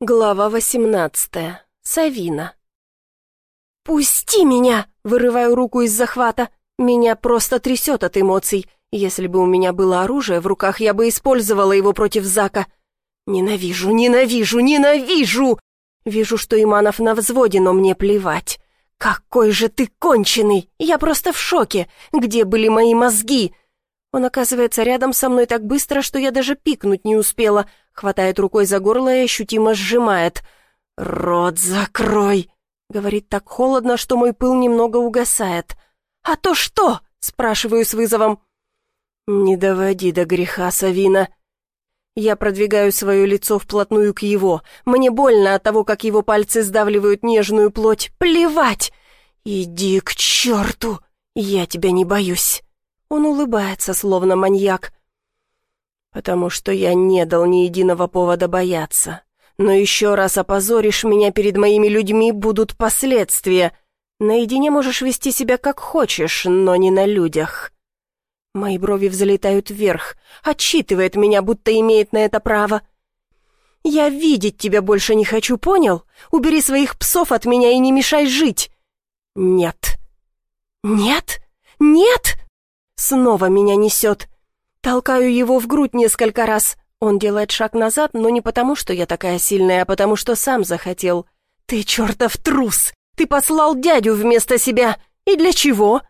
Глава восемнадцатая. Савина. «Пусти меня!» — вырываю руку из захвата. Меня просто трясет от эмоций. Если бы у меня было оружие в руках, я бы использовала его против Зака. Ненавижу, ненавижу, ненавижу! Вижу, что Иманов на взводе, но мне плевать. «Какой же ты конченый! Я просто в шоке! Где были мои мозги?» Он оказывается рядом со мной так быстро, что я даже пикнуть не успела. Хватает рукой за горло и ощутимо сжимает. «Рот закрой!» Говорит так холодно, что мой пыл немного угасает. «А то что?» — спрашиваю с вызовом. «Не доводи до греха, Савина». Я продвигаю свое лицо вплотную к его. Мне больно от того, как его пальцы сдавливают нежную плоть. Плевать! Иди к черту! Я тебя не боюсь. Он улыбается, словно маньяк. «Потому что я не дал ни единого повода бояться. Но еще раз опозоришь меня перед моими людьми, будут последствия. Наедине можешь вести себя как хочешь, но не на людях». Мои брови взлетают вверх, отчитывает меня, будто имеет на это право. «Я видеть тебя больше не хочу, понял? Убери своих псов от меня и не мешай жить!» «Нет». «Нет? Нет?» Снова меня несет. Толкаю его в грудь несколько раз. Он делает шаг назад, но не потому, что я такая сильная, а потому, что сам захотел. «Ты чертов трус! Ты послал дядю вместо себя! И для чего?»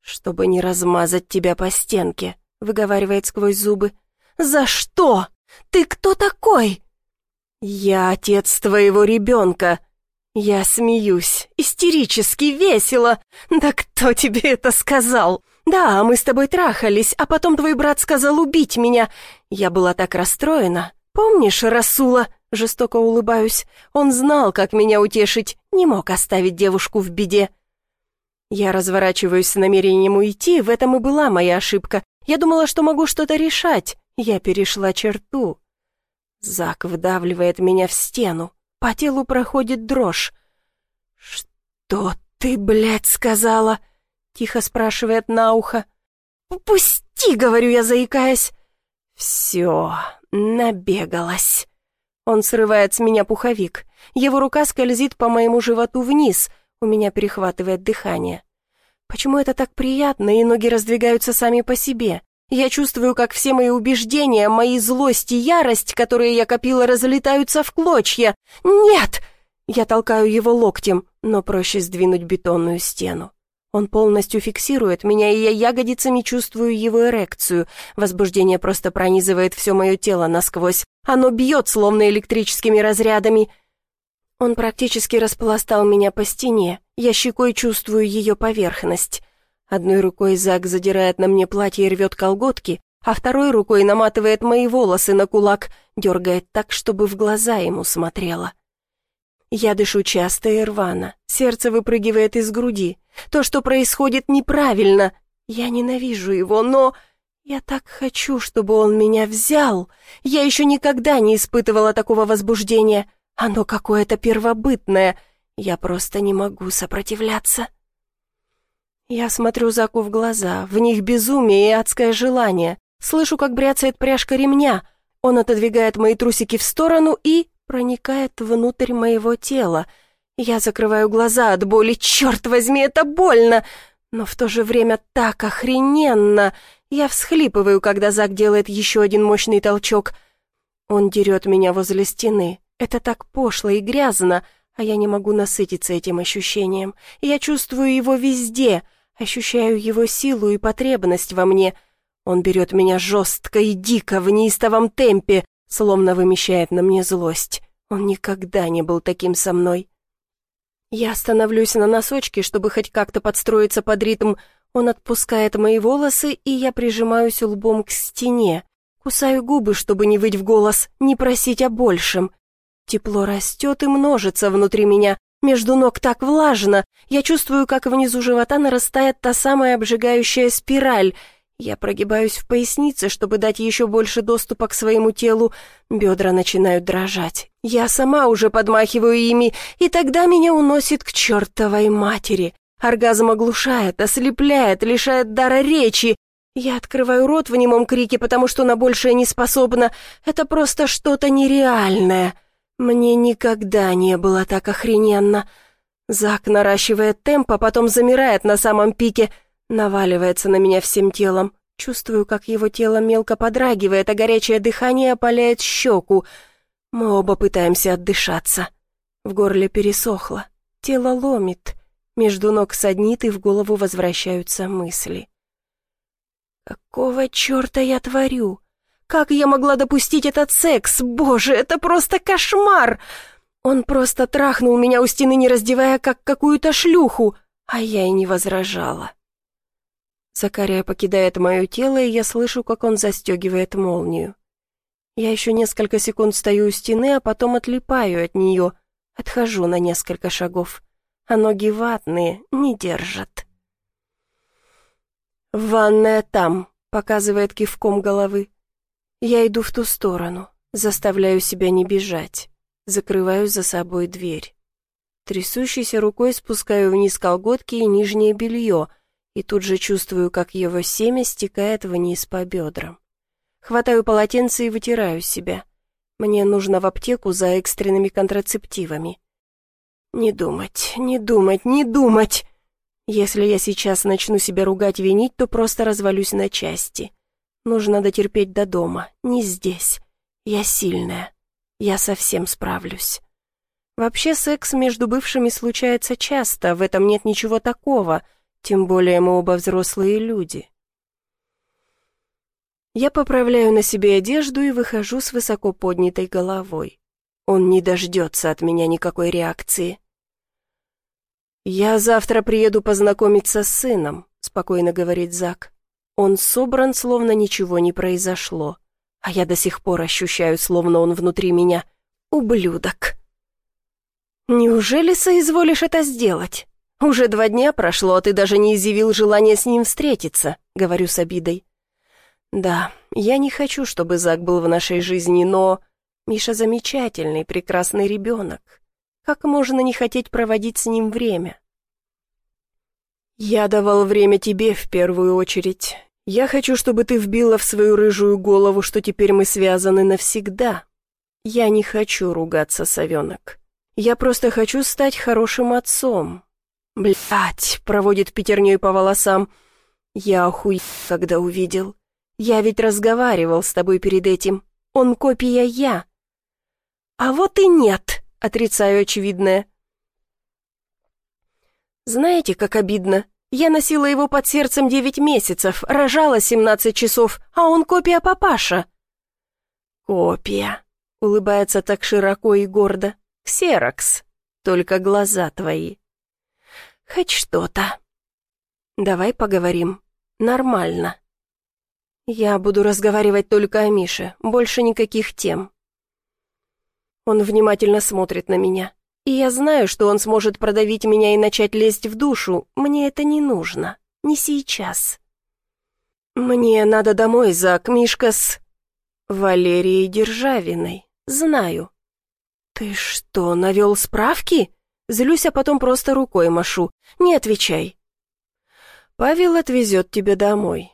«Чтобы не размазать тебя по стенке», — выговаривает сквозь зубы. «За что? Ты кто такой?» «Я отец твоего ребенка». Я смеюсь, истерически весело. «Да кто тебе это сказал?» «Да, мы с тобой трахались, а потом твой брат сказал убить меня. Я была так расстроена. Помнишь, Расула?» Жестоко улыбаюсь. Он знал, как меня утешить, не мог оставить девушку в беде. Я разворачиваюсь с намерением уйти, в этом и была моя ошибка. Я думала, что могу что-то решать. Я перешла черту. Зак вдавливает меня в стену. По телу проходит дрожь. «Что ты, блядь, сказала?» Тихо спрашивает на ухо. «Пусти!» — говорю я, заикаясь. «Все, набегалась». Он срывает с меня пуховик. Его рука скользит по моему животу вниз. У меня перехватывает дыхание. Почему это так приятно, и ноги раздвигаются сами по себе? Я чувствую, как все мои убеждения, мои злость и ярость, которые я копила, разлетаются в клочья. «Нет!» Я толкаю его локтем, но проще сдвинуть бетонную стену. Он полностью фиксирует меня, и я ягодицами чувствую его эрекцию. Возбуждение просто пронизывает все мое тело насквозь. Оно бьет, словно электрическими разрядами. Он практически распластал меня по стене. Я щекой чувствую ее поверхность. Одной рукой Зак задирает на мне платье и рвет колготки, а второй рукой наматывает мои волосы на кулак, дергает так, чтобы в глаза ему смотрела. Я дышу часто и рвано, сердце выпрыгивает из груди. То, что происходит, неправильно. Я ненавижу его, но... Я так хочу, чтобы он меня взял. Я еще никогда не испытывала такого возбуждения. Оно какое-то первобытное. Я просто не могу сопротивляться. Я смотрю Заку в глаза, в них безумие и адское желание. Слышу, как бряцает пряжка ремня. Он отодвигает мои трусики в сторону и проникает внутрь моего тела. Я закрываю глаза от боли. Черт возьми, это больно! Но в то же время так охрененно. Я всхлипываю, когда Зак делает еще один мощный толчок. Он дерет меня возле стены. Это так пошло и грязно, а я не могу насытиться этим ощущением. Я чувствую его везде, ощущаю его силу и потребность во мне. Он берет меня жестко и дико в неистовом темпе, словно вымещает на мне злость. Он никогда не был таким со мной. Я становлюсь на носочки, чтобы хоть как-то подстроиться под ритм. Он отпускает мои волосы, и я прижимаюсь лбом к стене. Кусаю губы, чтобы не выть в голос, не просить о большем. Тепло растет и множится внутри меня. Между ног так влажно. Я чувствую, как внизу живота нарастает та самая обжигающая спираль — я прогибаюсь в пояснице, чтобы дать еще больше доступа к своему телу. Бедра начинают дрожать. Я сама уже подмахиваю ими, и тогда меня уносит к чертовой матери. Оргазм оглушает, ослепляет, лишает дара речи. Я открываю рот в немом крике, потому что на большее не способна. Это просто что-то нереальное. Мне никогда не было так охрененно. Зак наращивает темп, а потом замирает на самом пике, наваливается на меня всем телом. Чувствую, как его тело мелко подрагивает, а горячее дыхание опаляет щеку. Мы оба пытаемся отдышаться. В горле пересохло, тело ломит, между ног саднит и в голову возвращаются мысли. «Какого черта я творю? Как я могла допустить этот секс? Боже, это просто кошмар!» Он просто трахнул меня у стены, не раздевая, как какую-то шлюху, а я и не возражала. Закария покидает мое тело, и я слышу, как он застегивает молнию. Я еще несколько секунд стою у стены, а потом отлипаю от нее, отхожу на несколько шагов, а ноги ватные, не держат. «Ванная там», — показывает кивком головы. Я иду в ту сторону, заставляю себя не бежать, закрываю за собой дверь. Трясущейся рукой спускаю вниз колготки и нижнее белье — и тут же чувствую, как его семя стекает вниз по бедрам. Хватаю полотенце и вытираю себя. Мне нужно в аптеку за экстренными контрацептивами. Не думать, не думать, не думать! Если я сейчас начну себя ругать, винить, то просто развалюсь на части. Нужно дотерпеть до дома, не здесь. Я сильная. Я совсем справлюсь. Вообще секс между бывшими случается часто, в этом нет ничего такого — тем более мы оба взрослые люди. Я поправляю на себе одежду и выхожу с высоко поднятой головой. Он не дождется от меня никакой реакции. «Я завтра приеду познакомиться с сыном», — спокойно говорит Зак. Он собран, словно ничего не произошло, а я до сих пор ощущаю, словно он внутри меня. Ублюдок. «Неужели соизволишь это сделать?» «Уже два дня прошло, а ты даже не изъявил желания с ним встретиться», — говорю с обидой. «Да, я не хочу, чтобы Зак был в нашей жизни, но... Миша замечательный, прекрасный ребенок. Как можно не хотеть проводить с ним время?» «Я давал время тебе в первую очередь. Я хочу, чтобы ты вбила в свою рыжую голову, что теперь мы связаны навсегда. Я не хочу ругаться, совенок. Я просто хочу стать хорошим отцом, Блять, проводит пятерней по волосам. Я охуел, когда увидел. Я ведь разговаривал с тобой перед этим. Он копия я. А вот и нет, отрицаю очевидное. Знаете, как обидно? Я носила его под сердцем девять месяцев, рожала семнадцать часов, а он копия папаша. Копия, улыбается так широко и гордо. Ксерокс, только глаза твои. Хоть что-то. Давай поговорим. Нормально. Я буду разговаривать только о Мише, больше никаких тем. Он внимательно смотрит на меня. И я знаю, что он сможет продавить меня и начать лезть в душу. Мне это не нужно. Не сейчас. Мне надо домой, Зак, Мишка с... Валерией Державиной. Знаю. Ты что, навел справки? Злюсь, а потом просто рукой машу. Не отвечай. Павел отвезет тебя домой.